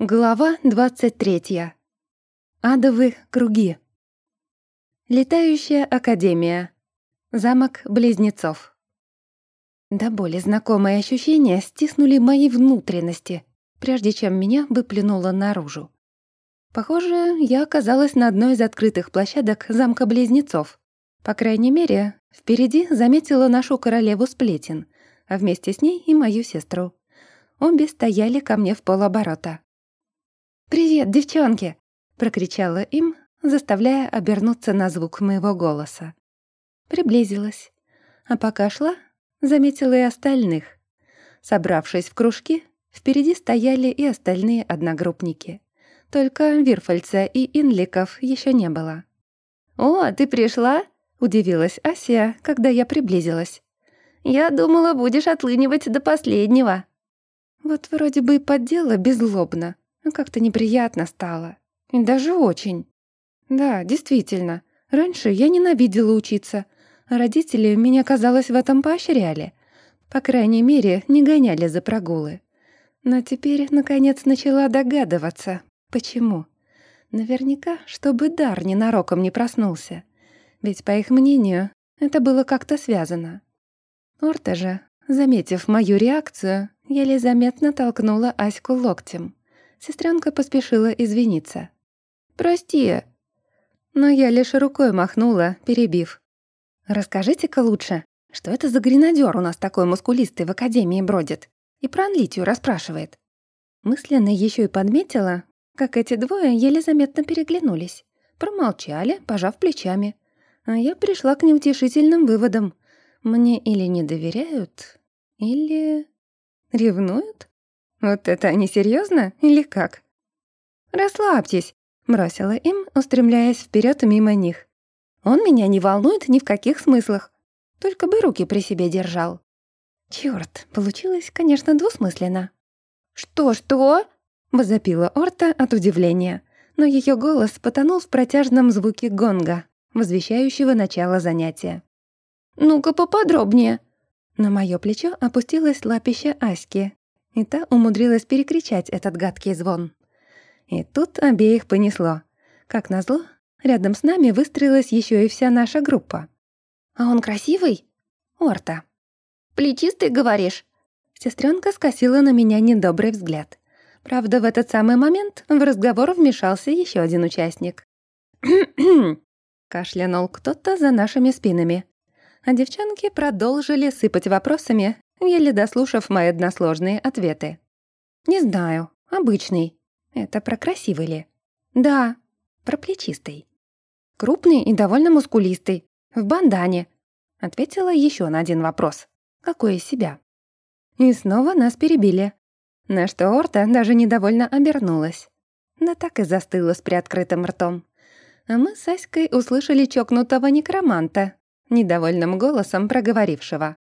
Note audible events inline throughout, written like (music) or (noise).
Глава 23. Адовы круги. Летающая академия. Замок близнецов. До боли знакомые ощущения стиснули мои внутренности, прежде чем меня выплюнуло наружу. Похоже, я оказалась на одной из открытых площадок замка близнецов. По крайней мере, впереди заметила нашу королеву сплетен, а вместе с ней и мою сестру. Обе стояли ко мне в полоборота. «Привет, девчонки!» — прокричала им, заставляя обернуться на звук моего голоса. Приблизилась. А пока шла, заметила и остальных. Собравшись в кружки, впереди стояли и остальные одногруппники. Только Вирфальца и Инликов еще не было. «О, ты пришла?» — удивилась Ася, когда я приблизилась. «Я думала, будешь отлынивать до последнего». Вот вроде бы и поддела беззлобно, ну, как-то неприятно стало. И даже очень. Да, действительно. Раньше я ненавидела учиться, а родители меня, казалось, в этом поощряли. По крайней мере, не гоняли за прогулы. Но теперь, наконец, начала догадываться, почему. Наверняка, чтобы дар ненароком не проснулся. Ведь, по их мнению, это было как-то связано. Орта же, заметив мою реакцию, еле заметно толкнула Аську локтем. Сестренка поспешила извиниться. «Прости». Но я лишь рукой махнула, перебив. «Расскажите-ка лучше, что это за гренадер у нас такой мускулистый в академии бродит и про Анлитию расспрашивает?» Мысленно еще и подметила, как эти двое еле заметно переглянулись. Промолчали, пожав плечами. А я пришла к неутешительным выводам. Мне или не доверяют, или ревнуют? Вот это они серьезно или как? Расслабьтесь, бросила им, устремляясь вперед мимо них. Он меня не волнует ни в каких смыслах. Только бы руки при себе держал. Чёрт, получилось, конечно, двусмысленно. «Что-что?» — возопила Орта от удивления, но ее голос потонул в протяжном звуке гонга, возвещающего начало занятия. «Ну-ка поподробнее». На моё плечо опустилась лапища Аськи, и та умудрилась перекричать этот гадкий звон. И тут обеих понесло. Как назло, рядом с нами выстроилась еще и вся наша группа. «А он красивый?» «Орта». «Плечистый, говоришь?» Сестренка скосила на меня недобрый взгляд. Правда, в этот самый момент в разговор вмешался еще один участник. (clears throat) Кашлянул кто-то за нашими спинами. А девчонки продолжили сыпать вопросами, еле дослушав мои односложные ответы. «Не знаю. Обычный. Это про красивый ли?» «Да. Про плечистый». «Крупный и довольно мускулистый. В бандане». Ответила еще на один вопрос. «Какой из себя?» И снова нас перебили. На что Орта даже недовольно обернулась. Да так и застыла с приоткрытым ртом. А мы с Аськой услышали чокнутого некроманта, недовольным голосом проговорившего.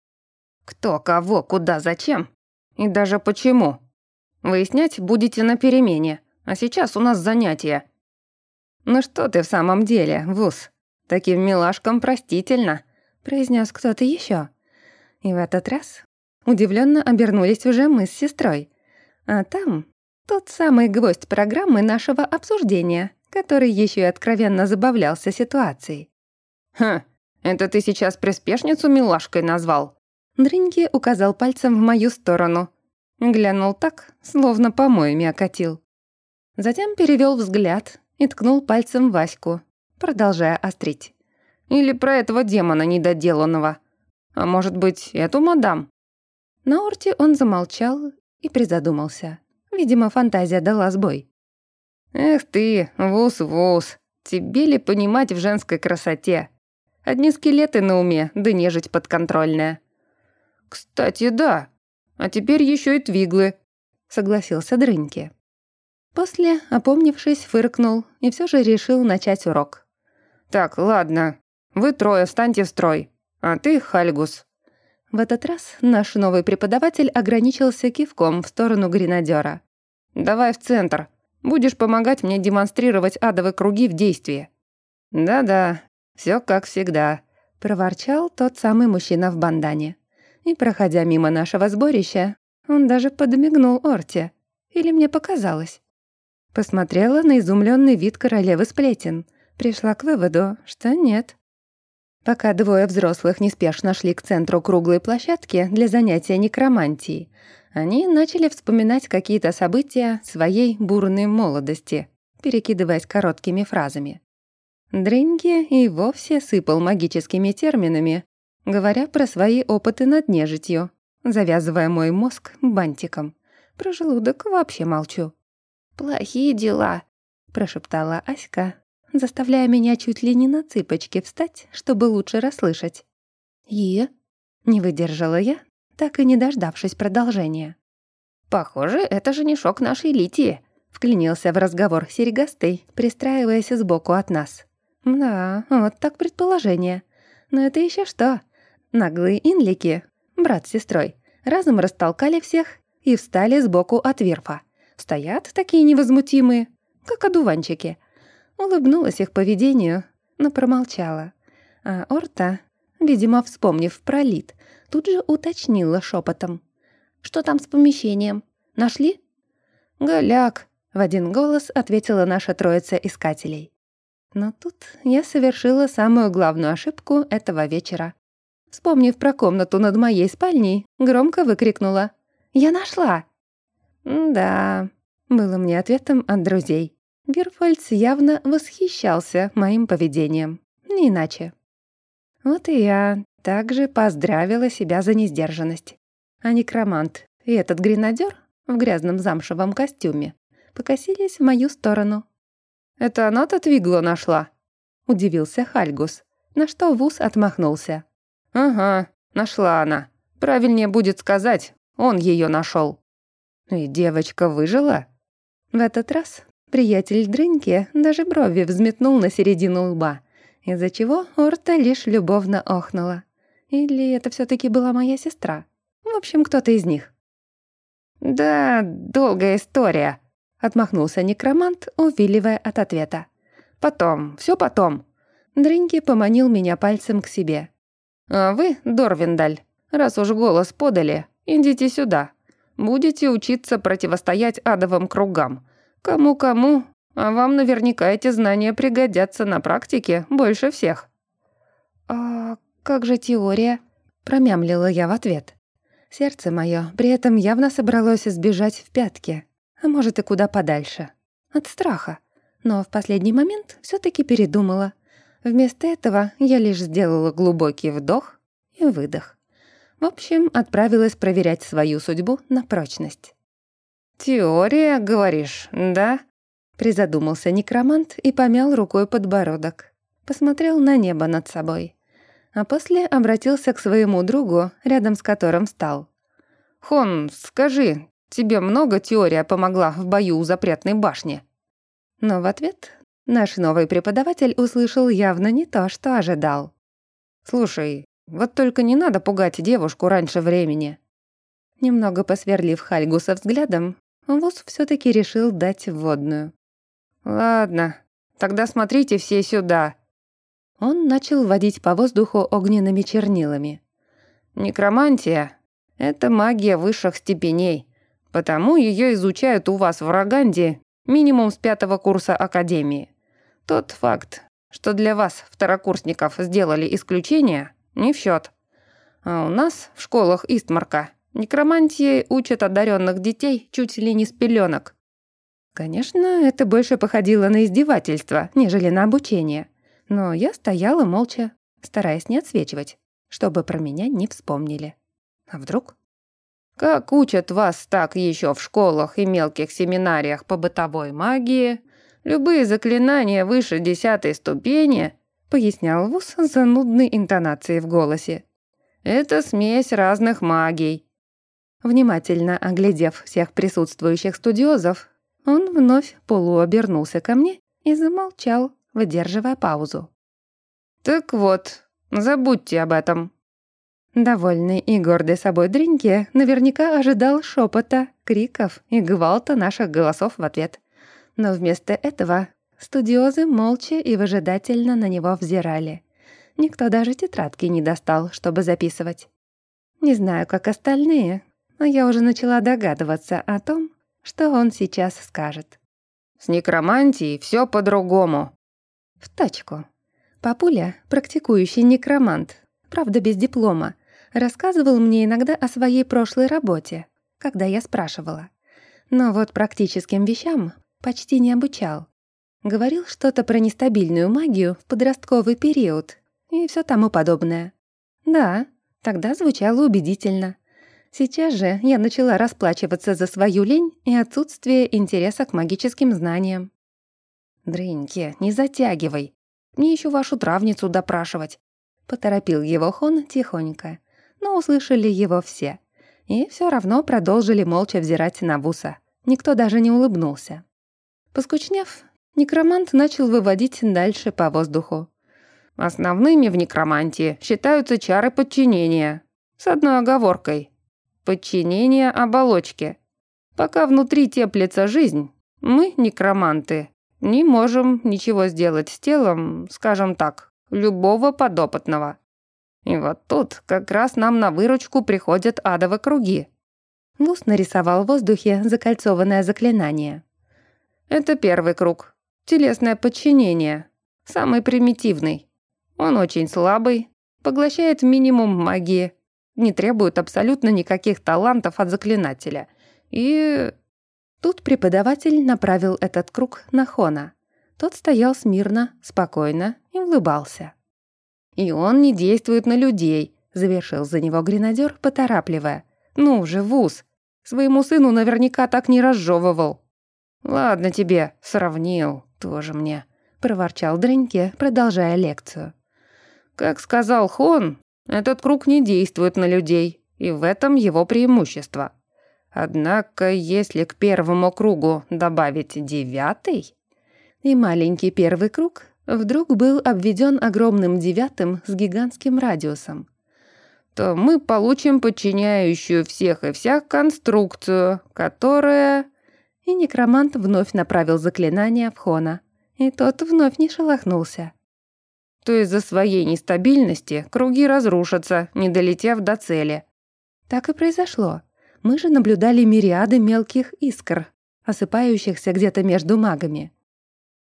Кто, кого, куда, зачем? И даже почему? Выяснять будете на перемене, а сейчас у нас занятия. Ну что ты в самом деле, Вуз? Таким милашкам простительно, произнес кто-то еще. И в этот раз удивленно обернулись уже мы с сестрой. А там тот самый гвоздь программы нашего обсуждения, который еще и откровенно забавлялся ситуацией. «Хм, это ты сейчас приспешницу милашкой назвал?» Дрыньки указал пальцем в мою сторону. Глянул так, словно помоями окатил. Затем перевел взгляд и ткнул пальцем Ваську, продолжая острить. «Или про этого демона недоделанного. А может быть, эту мадам?» На орте он замолчал и призадумался. Видимо, фантазия дала сбой. «Эх ты, вуз-вуз, тебе ли понимать в женской красоте? Одни скелеты на уме, да нежить подконтрольная. «Кстати, да. А теперь еще и твиглы», — согласился Дрыньки. После, опомнившись, фыркнул и все же решил начать урок. «Так, ладно. Вы трое встаньте в строй. А ты, Хальгус». В этот раз наш новый преподаватель ограничился кивком в сторону гренадера. «Давай в центр. Будешь помогать мне демонстрировать адовые круги в действии». «Да-да, все как всегда», — проворчал тот самый мужчина в бандане. И, проходя мимо нашего сборища, он даже подмигнул Орте. Или мне показалось? Посмотрела на изумленный вид королевы сплетен. Пришла к выводу, что нет. Пока двое взрослых неспешно шли к центру круглой площадки для занятия некромантией, они начали вспоминать какие-то события своей бурной молодости, перекидываясь короткими фразами. Дринги и вовсе сыпал магическими терминами, говоря про свои опыты над нежитью, завязывая мой мозг бантиком. Про желудок вообще молчу. «Плохие дела», — прошептала Аська, заставляя меня чуть ли не на цыпочки встать, чтобы лучше расслышать. «И?» — не выдержала я, так и не дождавшись продолжения. «Похоже, это женишок нашей Литии», — вклинился в разговор Серегастый, пристраиваясь сбоку от нас. «Да, вот так предположение. Но это еще что? Наглые инлики, брат с сестрой, разом растолкали всех и встали сбоку от Вирфа. Стоят такие невозмутимые, как одуванчики. Улыбнулась их поведению, но промолчала. А Орта, видимо, вспомнив про Лид, тут же уточнила шепотом. «Что там с помещением? Нашли?» «Голяк», — в один голос ответила наша троица искателей. Но тут я совершила самую главную ошибку этого вечера. Вспомнив про комнату над моей спальней, громко выкрикнула. «Я нашла!» «Да», — было мне ответом от друзей. Вирфольц явно восхищался моим поведением. Не иначе. Вот и я также поздравила себя за несдержанность. А некромант и этот гренадер в грязном замшевом костюме покосились в мою сторону. «Это она-то Твигло нашла?» — удивился Хальгус, на что Вуз отмахнулся. «Ага, нашла она. Правильнее будет сказать, он ее нашел. «И девочка выжила?» В этот раз приятель Дрыньки даже брови взметнул на середину лба, из-за чего Орта лишь любовно охнула. Или это все таки была моя сестра? В общем, кто-то из них. «Да, долгая история», Отмахнулся некромант, увиливая от ответа. «Потом, все потом». Дринки поманил меня пальцем к себе. «А вы, Дорвиндаль, раз уж голос подали, идите сюда. Будете учиться противостоять адовым кругам. Кому-кому, а вам наверняка эти знания пригодятся на практике больше всех». «А как же теория?» — промямлила я в ответ. Сердце мое при этом явно собралось сбежать в пятки а может и куда подальше. От страха. Но в последний момент все таки передумала. Вместо этого я лишь сделала глубокий вдох и выдох. В общем, отправилась проверять свою судьбу на прочность. «Теория, говоришь, да?» Призадумался некромант и помял рукой подбородок. Посмотрел на небо над собой. А после обратился к своему другу, рядом с которым встал. «Хон, скажи, Тебе много теория помогла в бою у запретной башни». Но в ответ наш новый преподаватель услышал явно не то, что ожидал. «Слушай, вот только не надо пугать девушку раньше времени». Немного посверлив Хальгуса взглядом, Вуз все таки решил дать вводную. «Ладно, тогда смотрите все сюда». Он начал водить по воздуху огненными чернилами. «Некромантия — это магия высших степеней, Потому ее изучают у вас в Роганде минимум с пятого курса Академии. Тот факт, что для вас, второкурсников, сделали исключение, не в счет. А у нас в школах Истмарка некромантии учат одаренных детей чуть ли не с пеленок. Конечно, это больше походило на издевательство, нежели на обучение. Но я стояла молча, стараясь не отсвечивать, чтобы про меня не вспомнили. А вдруг? Как учат вас так еще в школах и мелких семинариях по бытовой магии, любые заклинания выше десятой ступени, пояснял Вуз с занудной интонацией в голосе. Это смесь разных магий. Внимательно оглядев всех присутствующих студиозов, он вновь полуобернулся ко мне и замолчал, выдерживая паузу. «Так вот, забудьте об этом», Довольный и гордый собой Дриньки наверняка ожидал шепота, криков и гвалта наших голосов в ответ. Но вместо этого студиозы молча и выжидательно на него взирали. Никто даже тетрадки не достал, чтобы записывать. Не знаю, как остальные, но я уже начала догадываться о том, что он сейчас скажет. С некромантией все по-другому». В точку. Папуля, практикующий некромант, правда без диплома, рассказывал мне иногда о своей прошлой работе, когда я спрашивала. Но вот практическим вещам почти не обучал. Говорил что-то про нестабильную магию в подростковый период и все тому подобное. Да, тогда звучало убедительно. Сейчас же я начала расплачиваться за свою лень и отсутствие интереса к магическим знаниям. «Дрыньки, не затягивай. Мне еще вашу травницу допрашивать», — поторопил его Хон тихонько. Но услышали его все. И все равно продолжили молча взирать на Вуса. Никто даже не улыбнулся. Поскучнев, некромант начал выводить дальше по воздуху. Основными в некромантии считаются чары подчинения. С одной оговоркой подчинение оболочке. Пока внутри теплится жизнь, мы, некроманты, не можем ничего сделать с телом, скажем так, любого подопытного. И вот тут как раз нам на выручку приходят адовые круги. Вуз нарисовал в воздухе закольцованное заклинание. Это первый круг. Телесное подчинение. Самый примитивный. Он очень слабый, поглощает минимум магии, не требуют абсолютно никаких талантов от заклинателя. И... Тут преподаватель направил этот круг на Хона. Тот стоял смирно, спокойно и улыбался. «И он не действует на людей», — завершил за него гренадер, поторапливая. «Ну уже вуз. Своему сыну наверняка так не разжевывал». «Ладно тебе, сравнил, тоже мне», — проворчал Дрыньке, продолжая лекцию. «Как сказал Хон, этот круг не действует на людей, и в этом его преимущество. Однако, если к первому кругу добавить девятый... И маленький первый круг вдруг был обведен огромным девятым с гигантским радиусом. То мы получим подчиняющую всех и вся конструкцию, которая... И некромант вновь направил заклинание в Хона, и тот вновь не шелохнулся то из-за своей нестабильности круги разрушатся, не долетев до цели. Так и произошло. Мы же наблюдали мириады мелких искр, осыпающихся где-то между магами.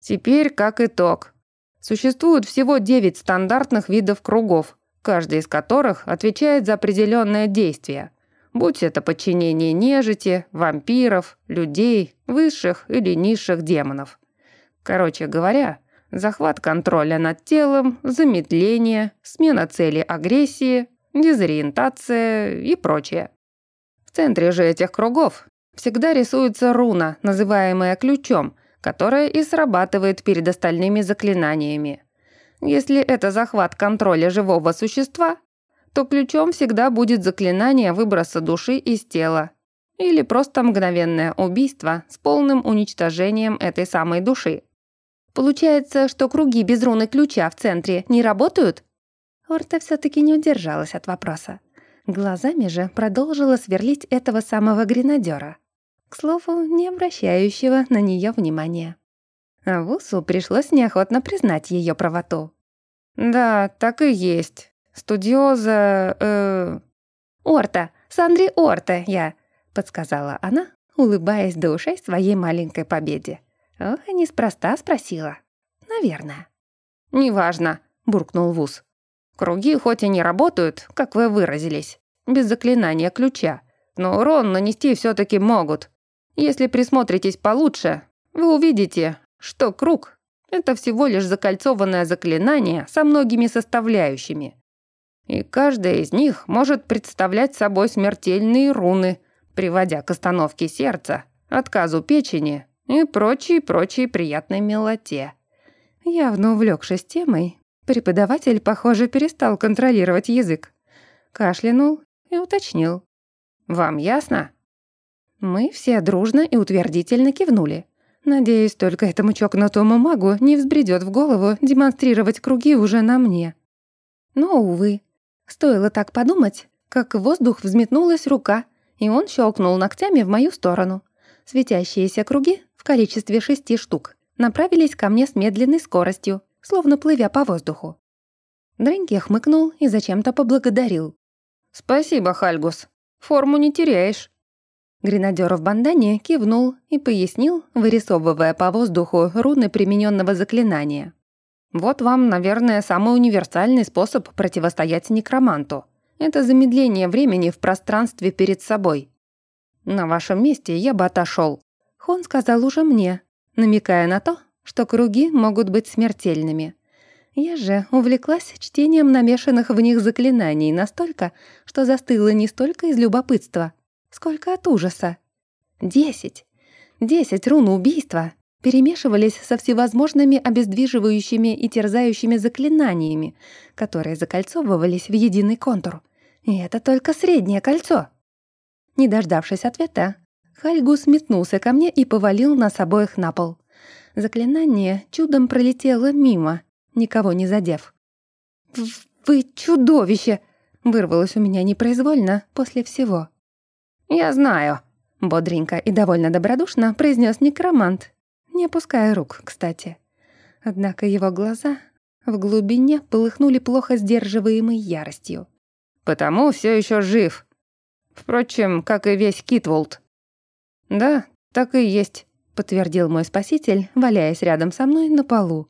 Теперь как итог. Существует всего девять стандартных видов кругов, каждый из которых отвечает за определенное действие. Будь это подчинение нежити, вампиров, людей, высших или низших демонов. Короче говоря, захват контроля над телом, замедление, смена цели агрессии, дезориентация и прочее. В центре же этих кругов всегда рисуется руна, называемая ключом, которая и срабатывает перед остальными заклинаниями. Если это захват контроля живого существа, то ключом всегда будет заклинание выброса души из тела или просто мгновенное убийство с полным уничтожением этой самой души. Получается, что круги без руны ключа в центре не работают? Орта все-таки не удержалась от вопроса. Глазами же продолжила сверлить этого самого гренадера. К слову, не обращающего на нее внимания. А Вусу пришлось неохотно признать ее правоту. «Да, так и есть. Студиоза... Э... «Орта! Сандри Орта я!» — подсказала она, улыбаясь до ушей своей маленькой победе. Ох, и неспроста спросила. Наверное. «Неважно», — буркнул Вуз. «Круги хоть и не работают, как вы выразились, без заклинания ключа, но урон нанести все таки могут. Если присмотритесь получше, вы увидите, что круг — это всего лишь закольцованное заклинание со многими составляющими. И каждая из них может представлять собой смертельные руны, приводя к остановке сердца, отказу печени и прочей-прочей приятной милоте. Явно увлекшись темой, преподаватель, похоже, перестал контролировать язык. Кашлянул и уточнил. «Вам ясно?» Мы все дружно и утвердительно кивнули. Надеюсь, только этому чокнутому магу не взбредет в голову демонстрировать круги уже на мне. Но, увы, стоило так подумать, как в воздух взметнулась рука, и он щелкнул ногтями в мою сторону. Светящиеся круги в количестве шести штук направились ко мне с медленной скоростью, словно плывя по воздуху. Дреньке хмыкнул и зачем-то поблагодарил. «Спасибо, Хальгус. Форму не теряешь». Гренадер в бандане кивнул и пояснил, вырисовывая по воздуху руны примененного заклинания. «Вот вам, наверное, самый универсальный способ противостоять некроманту. Это замедление времени в пространстве перед собой. На вашем месте я бы отошел. Хон сказал уже мне, намекая на то, что круги могут быть смертельными. Я же увлеклась чтением намешанных в них заклинаний настолько, что застыла не столько из любопытства, сколько от ужаса. Десять. Десять рун убийства перемешивались со всевозможными обездвиживающими и терзающими заклинаниями, которые закольцовывались в единый контур. И это только среднее кольцо. Не дождавшись ответа, Хальгус метнулся ко мне и повалил нас обоих на пол. Заклинание чудом пролетело мимо, никого не задев. «Вы чудовище!» — вырвалось у меня непроизвольно после всего. «Я знаю», — бодренько и довольно добродушно произнес некромант, не опуская рук, кстати. Однако его глаза в глубине полыхнули плохо сдерживаемой яростью. «Потому все еще жив. Впрочем, как и весь Китволд». «Да, так и есть», — подтвердил мой спаситель, валяясь рядом со мной на полу.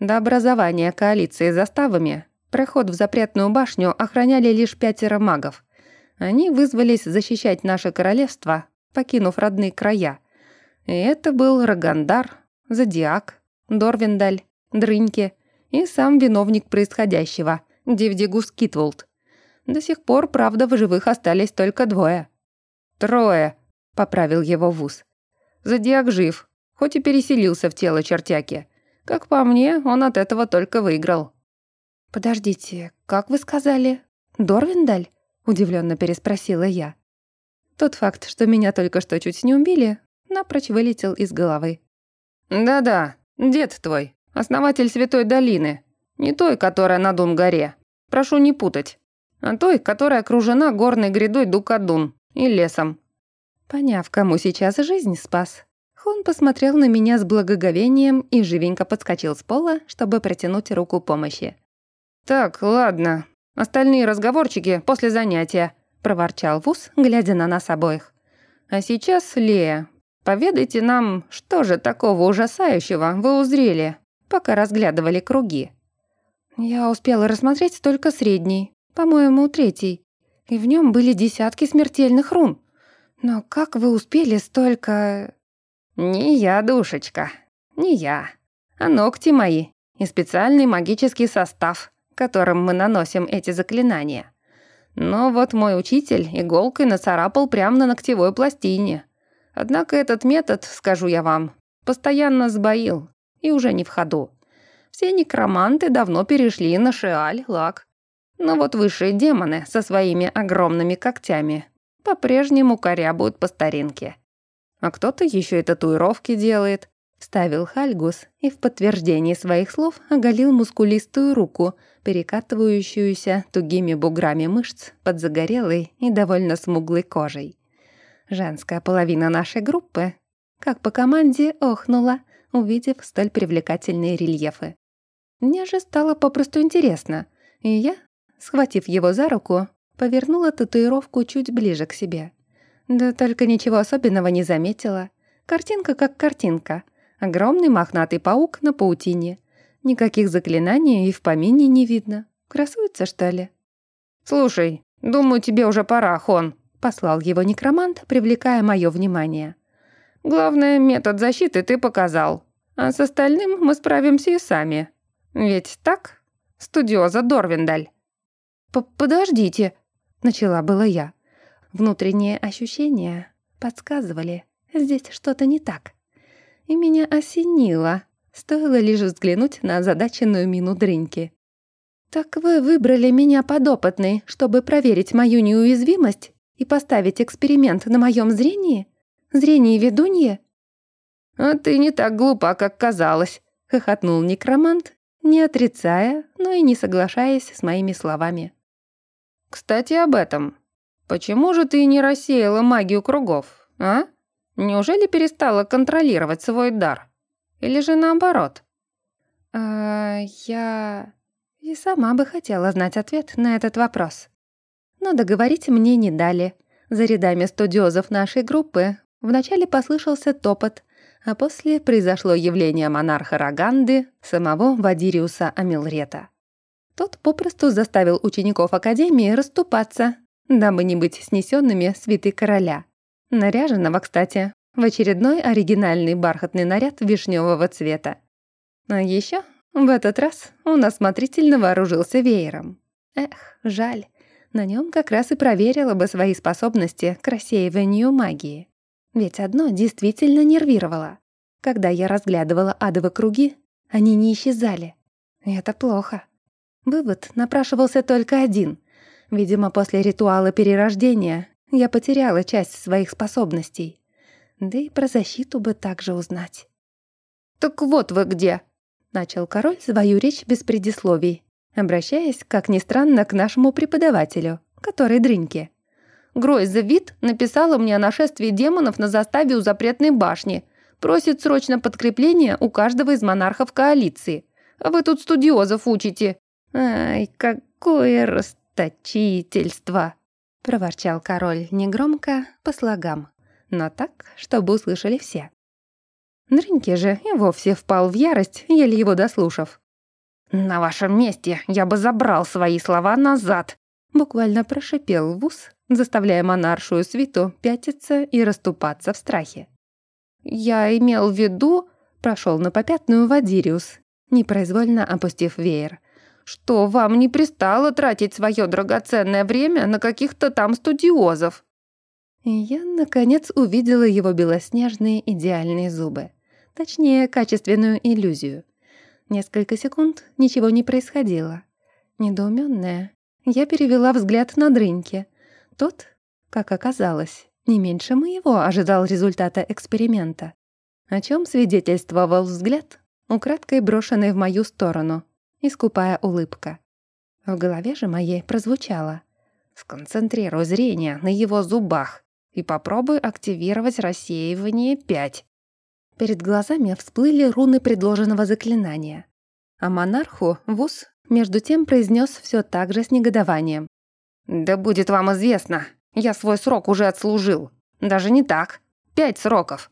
До образования коалиции заставами проход в запретную башню охраняли лишь пятеро магов. Они вызвались защищать наше королевство, покинув родные края. Это был Рагандар, Зодиак, Дорвиндаль, Дрыньки и сам виновник происходящего, Дивдигус Китволд. До сих пор, правда, в живых остались только двое. «Трое», — поправил его Вуз. «Зодиак жив, хоть и переселился в тело чертяки. Как по мне, он от этого только выиграл. «Подождите, как вы сказали? Дорвиндаль?» — удивленно переспросила я. Тот факт, что меня только что чуть не убили, напрочь вылетел из головы. «Да-да, дед твой, основатель Святой Долины. Не той, которая на Дун-горе. Прошу не путать. А той, которая окружена горной грядой Дукадун и лесом». Поняв, кому сейчас жизнь спас, Хон посмотрел на меня с благоговением и живенько подскочил с пола, чтобы протянуть руку помощи. «Так, ладно. Остальные разговорчики после занятия», — проворчал Вуз, глядя на нас обоих. «А сейчас, Лея, поведайте нам, что же такого ужасающего вы узрели, пока разглядывали круги?» «Я успела рассмотреть только средний, по-моему, третий, и в нем были десятки смертельных рун. Но как вы успели столько...» «Не я, душечка, не я, а ногти мои и специальный магический состав, которым мы наносим эти заклинания. Но вот мой учитель иголкой нацарапал прямо на ногтевой пластине. Однако этот метод, скажу я вам, постоянно сбоил и уже не в ходу. Все некроманты давно перешли на шиаль, лак. Но вот высшие демоны со своими огромными когтями по-прежнему корябают по старинке. А кто-то еще и татуировки делает», — вставил Хальгус и в подтверждение своих слов оголил мускулистую руку, перекатывающуюся тугими буграми мышц под загорелой и довольно смуглой кожей. Женская половина нашей группы, как по команде, охнула, увидев столь привлекательные рельефы. Мне же стало попросту интересно, и я, схватив его за руку, повернула татуировку чуть ближе к себе. Да только ничего особенного не заметила. Картинка как картинка. Огромный мохнатый паук на паутине. Никаких заклинаний и в помине не видно. Красуется, что ли? «Слушай, думаю, тебе уже пора, Хон», — послал его некромант, привлекая мое внимание. «Главное, метод защиты ты показал. А с остальным мы справимся и сами. Ведь так? Студиоза Дорвиндаль». «Подождите», — начала была я. Внутренние ощущения подсказывали, здесь что-то не так. И меня осенило, стоило лишь взглянуть на озадаченную мину Дриньки. «Так вы выбрали меня подопытной, чтобы проверить мою неуязвимость и поставить эксперимент на моем зрении? Зрении ведуньи?» «А ты не так глупа, как казалось», — хохотнул некромант, не отрицая, но и не соглашаясь с моими словами. «Кстати, об этом. Почему же ты не рассеяла магию кругов, а? Неужели перестала контролировать свой дар? Или же наоборот? А, я... И сама бы хотела знать ответ на этот вопрос. Но договорить мне не дали. За рядами студиозов нашей группы вначале послышался топот, а после произошло явление монарха Роганды, самого Вадириуса Амилрета. Тот попросту заставил учеников Академии расступаться, дабы не быть снесенными свиты короля. Наряженного, кстати, в очередной оригинальный бархатный наряд вишневого цвета. А еще в этот раз он осмотрительно вооружился веером. Эх, жаль, на нем как раз и проверила бы свои способности к рассеиванию магии. Ведь одно действительно нервировало. Когда я разглядывала адовые круги, они не исчезали. Это плохо. Вывод напрашивался только один. Видимо, после ритуала перерождения я потеряла часть своих способностей. Да и про защиту бы также узнать. «Так вот вы где!» — начал король свою речь без предисловий, обращаясь, как ни странно, к нашему преподавателю, который дрыньки. Гройза Вит написала мне о нашествии демонов на заставе у запретной башни. Просит срочно подкрепление у каждого из монархов коалиции. А вы тут студиозов учите. Ай, какое расточительство!» проворчал король негромко, по слогам, но так, чтобы услышали все. Дрыньки же и вовсе впал в ярость, еле его дослушав. «На вашем месте я бы забрал свои слова назад», буквально прошипел в ус, заставляя монаршую свиту пятиться и расступаться в страхе. «Я имел в виду...» — прошел на попятную Вадириус, непроизвольно опустив веер что вам не пристало тратить свое драгоценное время на каких-то там студиозов». Я, наконец, увидела его белоснежные идеальные зубы. Точнее, качественную иллюзию. Несколько секунд ничего не происходило. Недоуменная, я перевела взгляд на Дрыньки. Тот, как оказалось, не меньше моего ожидал результата эксперимента. О чем свидетельствовал взгляд, украдкой брошенный в мою сторону и скупая улыбка. В голове же моей прозвучало «Сконцентрируй зрение на его зубах и попробуй активировать рассеивание 5». Перед глазами всплыли руны предложенного заклинания. А монарху Вуз между тем произнес все так же с негодованием. «Да будет вам известно, я свой срок уже отслужил. Даже не так. Пять сроков.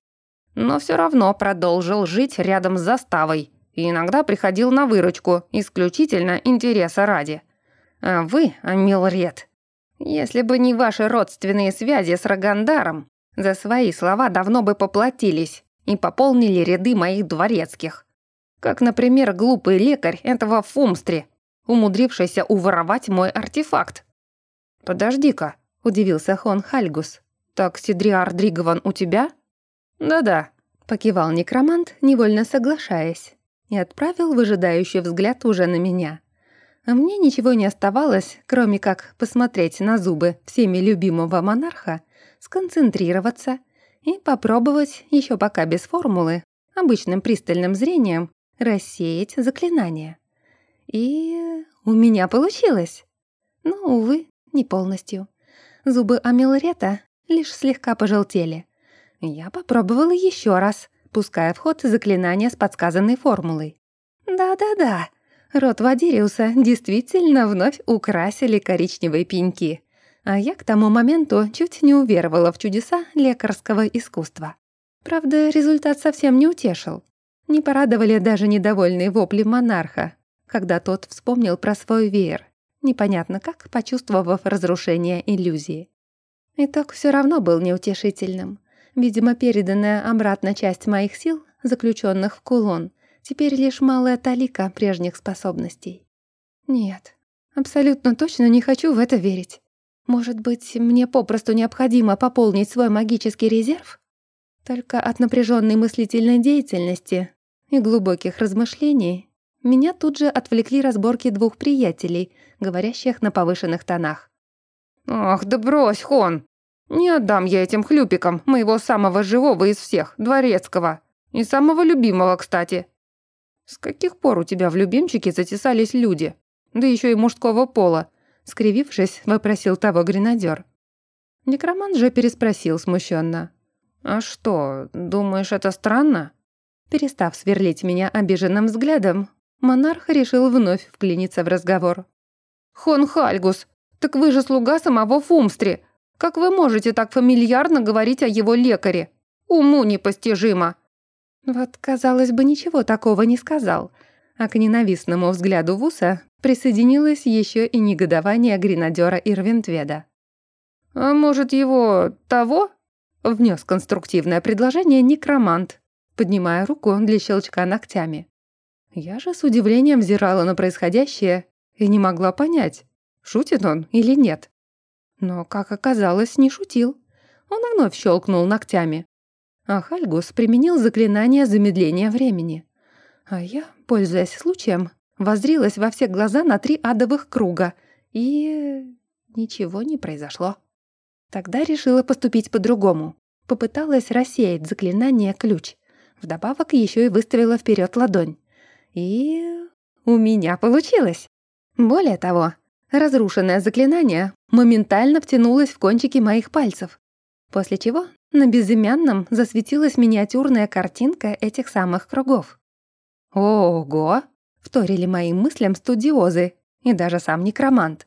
Но все равно продолжил жить рядом с заставой и иногда приходил на выручку, исключительно интереса ради. А вы, Амилред, если бы не ваши родственные связи с Рогандаром, за свои слова давно бы поплатились и пополнили ряды моих дворецких. Как, например, глупый лекарь этого Фумстри, умудрившийся уворовать мой артефакт. «Подожди-ка», — удивился Хон Хальгус. «Так Сидриар Дригован у тебя?» «Да-да», — покивал некромант, невольно соглашаясь и отправил выжидающий взгляд уже на меня. А мне ничего не оставалось, кроме как посмотреть на зубы всеми любимого монарха, сконцентрироваться и попробовать, еще пока без формулы, обычным пристальным зрением, рассеять заклинание. И у меня получилось. Но, увы, не полностью. Зубы Амилрета лишь слегка пожелтели. Я попробовала еще раз — пуская в ход заклинание с подсказанной формулой. Да-да-да, рот Вадириуса действительно вновь украсили коричневые пеньки. А я к тому моменту чуть не уверовала в чудеса лекарского искусства. Правда, результат совсем не утешил. Не порадовали даже недовольные вопли монарха, когда тот вспомнил про свой веер, непонятно как почувствовав разрушение иллюзии. Итог все равно был неутешительным. Видимо, переданная обратно часть моих сил, заключенных в кулон, теперь лишь малая талика прежних способностей. Нет, абсолютно точно не хочу в это верить. Может быть, мне попросту необходимо пополнить свой магический резерв? Только от напряженной мыслительной деятельности и глубоких размышлений меня тут же отвлекли разборки двух приятелей, говорящих на повышенных тонах. «Ах, да брось, Хон!» Не отдам я этим хлюпикам моего самого живого из всех, дворецкого. И самого любимого, кстати. С каких пор у тебя в любимчике затесались люди? Да еще и мужского пола. Скривившись, вопросил того гренадер. Некроман же переспросил смущенно. «А что, думаешь, это странно?» Перестав сверлить меня обиженным взглядом, монарх решил вновь вклиниться в разговор. «Хон Хальгус, так вы же слуга самого Фумстри. Как вы можете так фамильярно говорить о его лекаре? Уму непостижимо!» Вот, казалось бы, ничего такого не сказал. А к ненавистному взгляду Вуса присоединилось еще и негодование гренадера Ирвинтведа. «А может, его того?» — внес конструктивное предложение некромант, поднимая руку для щелчка ногтями. Я же с удивлением взирала на происходящее и не могла понять, шутит он или нет. Но, как оказалось, не шутил. Он вновь щелкнул ногтями а Хальгус применил заклинание замедления времени. А я, пользуясь случаем, воззрилась во все глаза на три адовых круга, и... ничего не произошло. Тогда решила поступить по-другому. Попыталась рассеять заклинание ключ. Вдобавок еще и выставила вперед ладонь. И... у меня получилось. Более того, разрушенное заклинание моментально втянулось в кончики моих пальцев, после чего на безымянном засветилась миниатюрная картинка этих самых кругов. «Ого!» — вторили моим мыслям студиозы и даже сам некромант.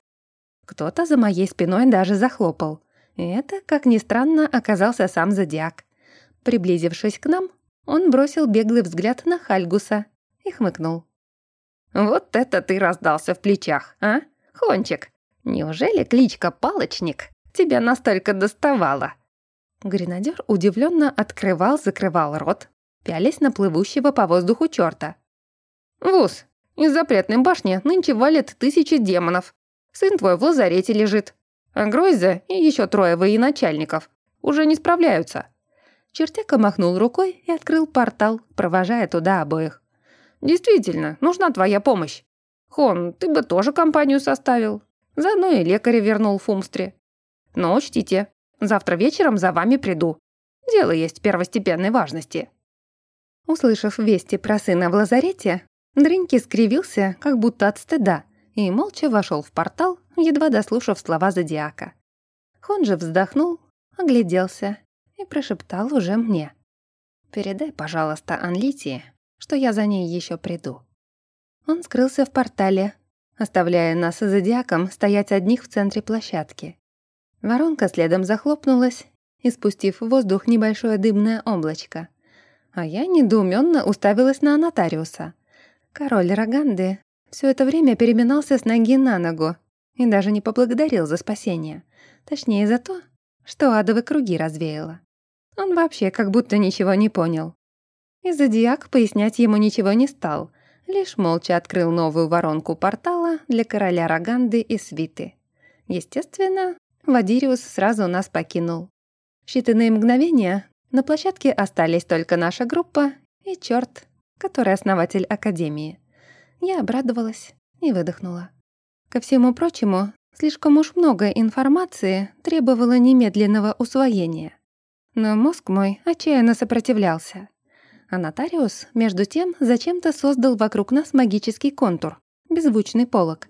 Кто-то за моей спиной даже захлопал. И это, как ни странно, оказался сам Зодиак. Приблизившись к нам, он бросил беглый взгляд на Хальгуса и хмыкнул. «Вот это ты раздался в плечах, а, Хончик? Неужели кличка Палочник тебя настолько доставала?» Гренадер удивленно открывал-закрывал рот, пялись на плывущего по воздуху черта. «Вуз, из запретной башни нынче валят тысячи демонов. Сын твой в лазарете лежит. А Гройза и еще трое военачальников уже не справляются». Чертяка махнул рукой и открыл портал, провожая туда обоих. «Действительно, нужна твоя помощь. Хон, ты бы тоже компанию составил. Заодно и лекаря вернул в Фумстре. Но учтите, Завтра вечером за вами приду. Дело есть первостепенной важности». Услышав вести про сына в лазарете, Дрыньки скривился, как будто от стыда, и молча вошел в портал, едва дослушав слова Зодиака. Хон же вздохнул, огляделся и прошептал уже мне. «Передай, пожалуйста, Анлитии, что я за ней еще приду». Он скрылся в портале, оставляя нас с Зодиаком стоять одних в центре площадки. Воронка следом захлопнулась, испустив в воздух небольшое дымное облачко. А я недоуменно уставилась на нотариуса. Король Роганды все это время переминался с ноги на ногу и даже не поблагодарил за спасение. Точнее, за то, что адовые круги развеяло. Он вообще как будто ничего не понял. И Зодиак пояснять ему ничего не стал, лишь молча открыл новую воронку портала для короля Роганды и свиты. Естественно, Вадириус сразу нас покинул. Считанные мгновения на площадке остались только наша группа и чёрт, который основатель Академии. Я обрадовалась и выдохнула. Ко всему прочему, слишком уж много информации требовало немедленного усвоения. Но мозг мой отчаянно сопротивлялся. А нотариус, между тем, зачем-то создал вокруг нас магический контур, беззвучный полог.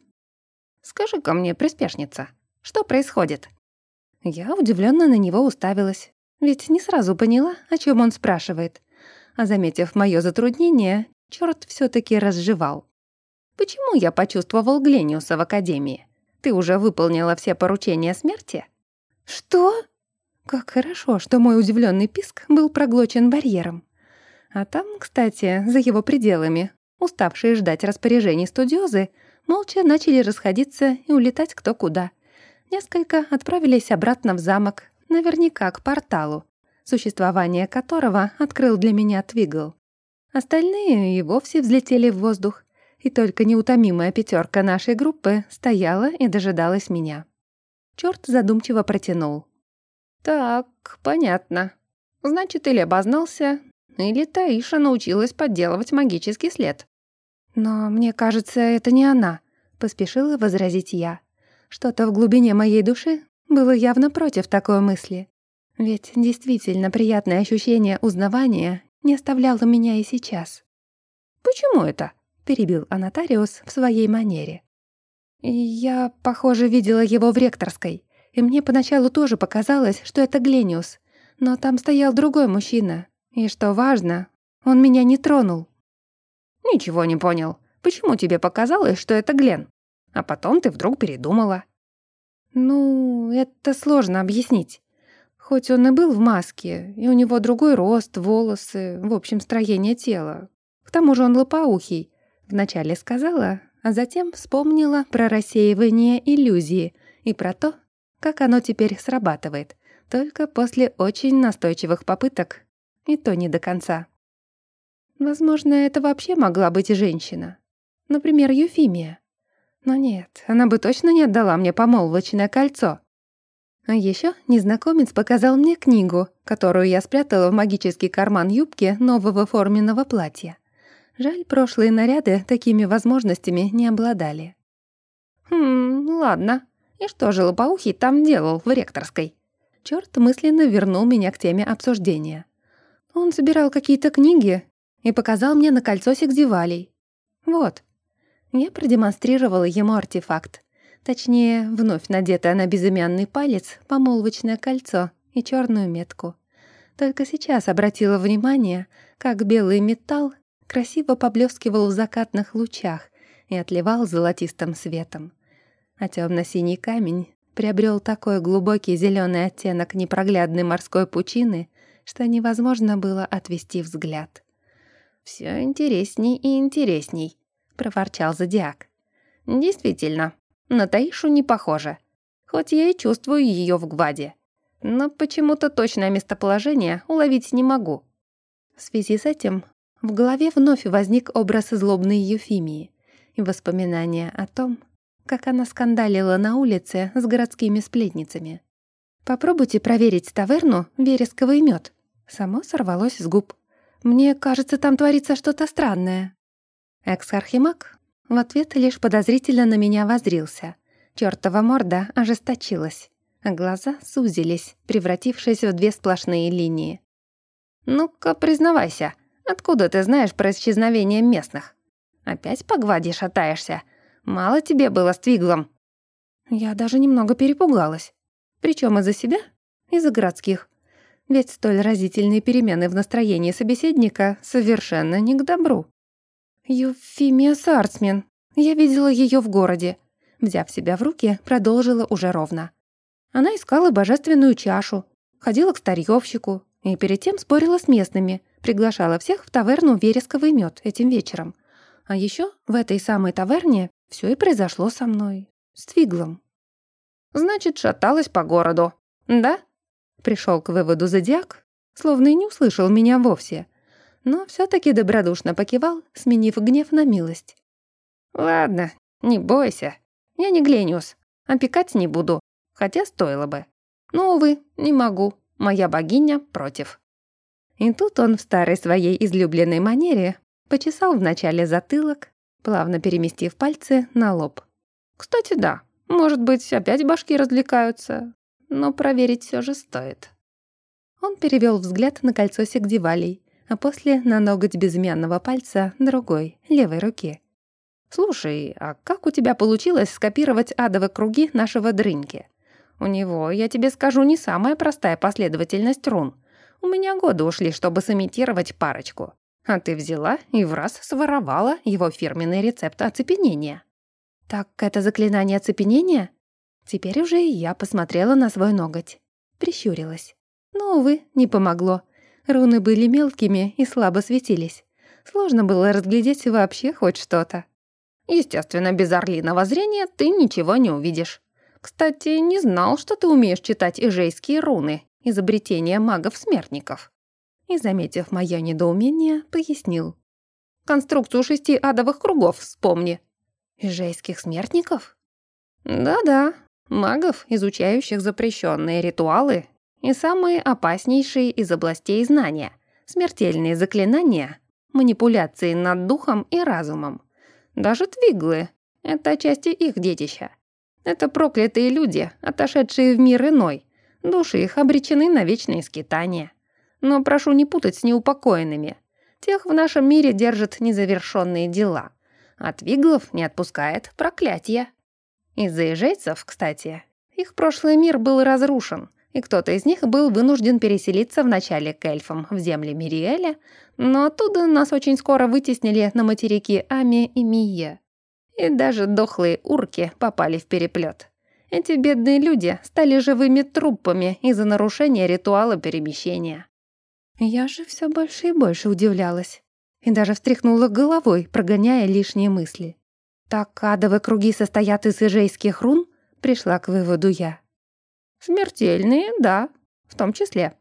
«Скажи-ка мне, приспешница, что происходит?» Я удивленно на него уставилась, ведь не сразу поняла, о чем он спрашивает. А заметив мое затруднение, черт все таки разжевал. «Почему я почувствовал Глениуса в Академии? Ты уже выполнила все поручения смерти?» «Что?» Как хорошо, что мой удивленный писк был проглочен барьером. А там, кстати, за его пределами, уставшие ждать распоряжений студиозы, молча начали расходиться и улетать кто куда — Несколько отправились обратно в замок, наверняка к порталу, существование которого открыл для меня Твигл. Остальные и вовсе взлетели в воздух, и только неутомимая пятерка нашей группы стояла и дожидалась меня. Черт задумчиво протянул. «Так, понятно. Значит, или обознался, или Таиша научилась подделывать магический след». «Но мне кажется, это не она», — поспешила возразить я. Что-то в глубине моей души было явно против такой мысли. Ведь действительно приятное ощущение узнавания не оставляло меня и сейчас. «Почему это?» — перебил Анатариус в своей манере. «Я, похоже, видела его в ректорской, и мне поначалу тоже показалось, что это Глениус, но там стоял другой мужчина, и, что важно, он меня не тронул». «Ничего не понял. Почему тебе показалось, что это Глен?» А потом ты вдруг передумала. Ну, это сложно объяснить. Хоть он и был в маске, и у него другой рост, волосы, в общем, строение тела. К тому же он лопоухий. Вначале сказала, а затем вспомнила про рассеивание иллюзии и про то, как оно теперь срабатывает, только после очень настойчивых попыток, и то не до конца. Возможно, это вообще могла быть женщина. Например, Юфимия. Но нет, она бы точно не отдала мне помолвочное кольцо. А еще незнакомец показал мне книгу, которую я спрятала в магический карман юбки нового форменного платья. Жаль, прошлые наряды такими возможностями не обладали. Хм, ладно. И что же Лопоухий там делал в ректорской? Чёрт мысленно вернул меня к теме обсуждения. Он собирал какие-то книги и показал мне на кольцо Сигдивалей. Вот. Я продемонстрировала ему артефакт. Точнее, вновь надетое на безымянный палец помолвочное кольцо и черную метку. Только сейчас обратила внимание, как белый металл красиво поблескивал в закатных лучах и отливал золотистым светом. А темно-синий камень приобрел такой глубокий зеленый оттенок непроглядной морской пучины, что невозможно было отвести взгляд. Все интересней и интересней», — проворчал Зодиак. «Действительно, на Таишу не похоже, хоть я и чувствую ее в гваде. Но почему-то точное местоположение уловить не могу». В связи с этим в голове вновь возник образ злобной Юфимии и воспоминания о том, как она скандалила на улице с городскими сплетницами. «Попробуйте проверить таверну вересковый мед. Само сорвалось с губ. Мне кажется, там творится что-то странное». Экс-архимаг в ответ лишь подозрительно на меня возрился. Чёртова морда ожесточилась, а глаза сузились, превратившись в две сплошные линии. «Ну-ка, признавайся, откуда ты знаешь про исчезновение местных? Опять по гвади шатаешься? Мало тебе было с Твиглом?» Я даже немного перепугалась. Причем из-за себя, из-за городских. Ведь столь разительные перемены в настроении собеседника совершенно не к добру. «Юфимия Сарцмен. Я видела ее в городе». Взяв себя в руки, продолжила уже ровно. Она искала божественную чашу, ходила к старьевщику и перед тем спорила с местными, приглашала всех в таверну «Вересковый мед» этим вечером. А еще в этой самой таверне все и произошло со мной, с Твиглом. «Значит, шаталась по городу, да?» Пришел к выводу зодиак, словно и не услышал меня вовсе, но все таки добродушно покивал, сменив гнев на милость. «Ладно, не бойся, я не Глениус, опекать не буду, хотя стоило бы. Но, увы, не могу, моя богиня против». И тут он в старой своей излюбленной манере почесал вначале затылок, плавно переместив пальцы на лоб. «Кстати, да, может быть, опять башки развлекаются, но проверить все же стоит». Он перевел взгляд на кольцо Сигдивалей, а после на ноготь безымянного пальца другой, левой руки. «Слушай, а как у тебя получилось скопировать адовые круги нашего дрыньки? У него, я тебе скажу, не самая простая последовательность рун. У меня годы ушли, чтобы сымитировать парочку. А ты взяла и в раз своровала его фирменный рецепт оцепенения». «Так это заклинание оцепенения?» Теперь уже и я посмотрела на свой ноготь. Прищурилась. Но, увы, не помогло. Руны были мелкими и слабо светились. Сложно было разглядеть вообще хоть что-то. Естественно, без орлиного зрения ты ничего не увидишь. Кстати, не знал, что ты умеешь читать ижейские руны, изобретения магов-смертников. И, заметив мое недоумение, пояснил. Конструкцию шести адовых кругов вспомни. Ижейских смертников? Да-да, магов, изучающих запрещенные ритуалы и самые опаснейшие из областей знания — смертельные заклинания, манипуляции над духом и разумом. Даже твиглы — это части их детища. Это проклятые люди, отошедшие в мир иной. Души их обречены на вечные скитания. Но прошу не путать с неупокоенными. Тех в нашем мире держат незавершенные дела. А твиглов не отпускает проклятие. Из-за ижейцев, кстати, их прошлый мир был разрушен, и кто-то из них был вынужден переселиться вначале к эльфам в земли Мириэля, но оттуда нас очень скоро вытеснили на материки Ами и Мия. И даже дохлые урки попали в переплет. Эти бедные люди стали живыми трупами из-за нарушения ритуала перемещения. Я же все больше и больше удивлялась. И даже встряхнула головой, прогоняя лишние мысли. Так адовые круги состоят из ижейских рун? Пришла к выводу я. Смертельные, да, в том числе.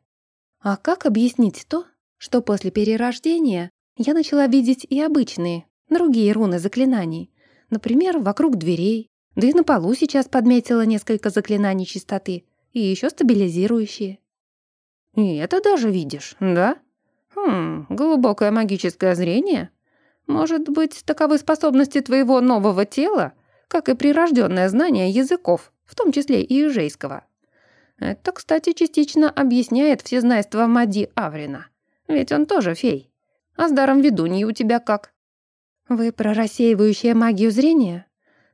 А как объяснить то, что после перерождения я начала видеть и обычные, другие руны заклинаний, например, вокруг дверей, да и на полу сейчас подметила несколько заклинаний чистоты и еще стабилизирующие. И это даже видишь, да? Хм, глубокое магическое зрение. Может быть, таковы способности твоего нового тела, как и прирожденное знание языков, в том числе и ижейского. Это, кстати, частично объясняет всезнайство Мади Аврина. Ведь он тоже фей. А с даром ведуньи у тебя как? Вы про рассеивающее магию зрения?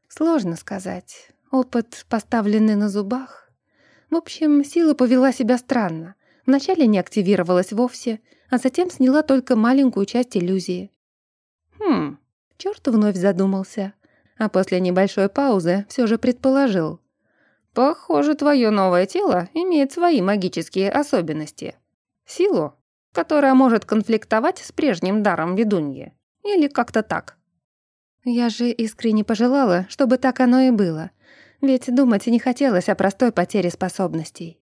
Сложно сказать. Опыт, поставленный на зубах. В общем, сила повела себя странно. Вначале не активировалась вовсе, а затем сняла только маленькую часть иллюзии. Хм, черт вновь задумался, а после небольшой паузы все же предположил. Похоже, твое новое тело имеет свои магические особенности. Силу, которая может конфликтовать с прежним даром ведуньи. Или как-то так. Я же искренне пожелала, чтобы так оно и было. Ведь думать не хотелось о простой потере способностей.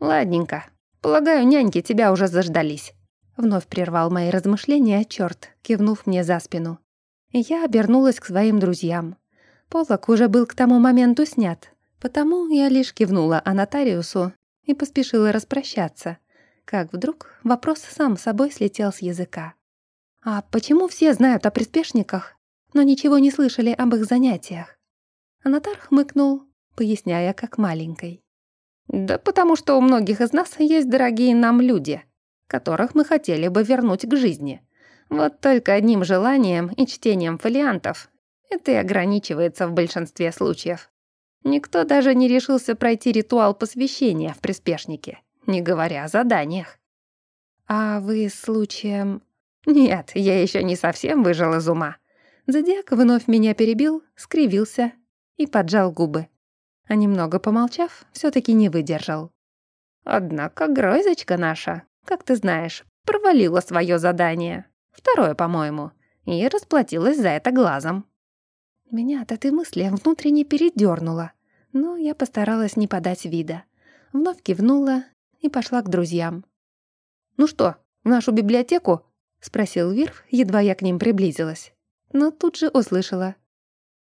Ладненько. Полагаю, няньки тебя уже заждались. Вновь прервал мои размышления черт, кивнув мне за спину. Я обернулась к своим друзьям. Полок уже был к тому моменту снят, Потому я лишь кивнула Анатариусу и поспешила распрощаться, как вдруг вопрос сам собой слетел с языка. «А почему все знают о приспешниках, но ничего не слышали об их занятиях?» Анатар хмыкнул, поясняя, как маленькой. «Да потому что у многих из нас есть дорогие нам люди, которых мы хотели бы вернуть к жизни. Вот только одним желанием и чтением фолиантов это и ограничивается в большинстве случаев. Никто даже не решился пройти ритуал посвящения в приспешнике, не говоря о заданиях. «А вы случаем...» «Нет, я еще не совсем выжил из ума». Зодиак вновь меня перебил, скривился и поджал губы. А немного помолчав, все таки не выдержал. «Однако Грозочка наша, как ты знаешь, провалила свое задание. Второе, по-моему. И расплатилась за это глазом. Меня от этой мысли внутренне передёрнуло, но я постаралась не подать вида. Вновь кивнула и пошла к друзьям. «Ну что, в нашу библиотеку?» — спросил Вирф, едва я к ним приблизилась. Но тут же услышала.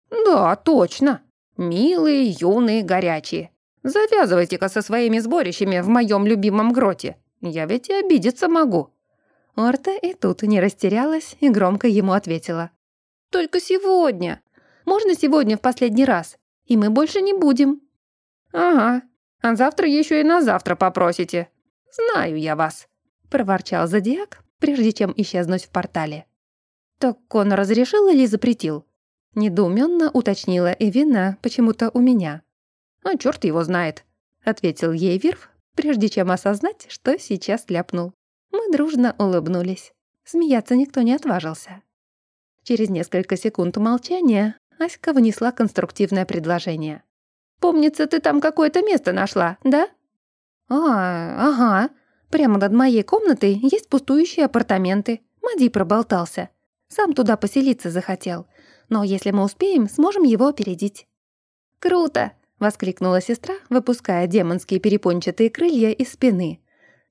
«Да, точно. Милые, юные, горячие. Завязывайте-ка со своими сборищами в моем любимом гроте. Я ведь и обидеться могу». Орта и тут не растерялась и громко ему ответила. «Только сегодня. Можно сегодня в последний раз? И мы больше не будем». «Ага, а завтра еще и на завтра попросите. Знаю я вас», — проворчал Зодиак, прежде чем исчезнуть в портале. «Так он разрешил или запретил?» Недоуменно уточнила Эвина почему-то у меня. «А черт его знает», — ответил ей Вирф, прежде чем осознать, что сейчас ляпнул. Мы дружно улыбнулись. Смеяться никто не отважился. Через несколько секунд молчания Аська внесла конструктивное предложение. «Помнится, ты там какое-то место нашла, да?» «А, ага. Прямо над моей комнатой есть пустующие апартаменты. Мади проболтался. Сам туда поселиться захотел. Но если мы успеем, сможем его опередить». «Круто!» — воскликнула сестра, выпуская демонские перепончатые крылья из спины.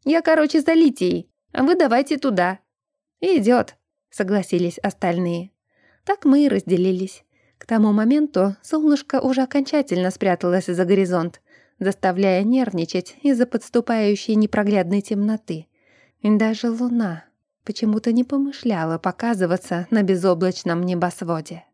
«Я, короче, за Литией, а вы давайте туда». «Идёт», — согласились остальные. Так мы и разделились. К тому моменту солнышко уже окончательно спряталось за горизонт, заставляя нервничать из-за подступающей непроглядной темноты. И даже луна почему-то не помышляла показываться на безоблачном небосводе.